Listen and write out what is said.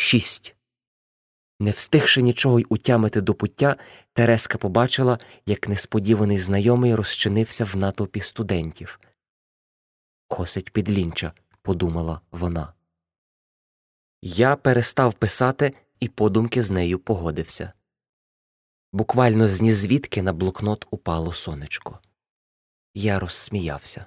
Шість. Не встигши нічого й утямити до пуття, Тереска побачила, як несподіваний знайомий розчинився в натовпі студентів. Косить підлінча, подумала вона. Я перестав писати і подумки з нею погодився. Буквально з нізвідки на блокнот упало сонечко. Я розсміявся.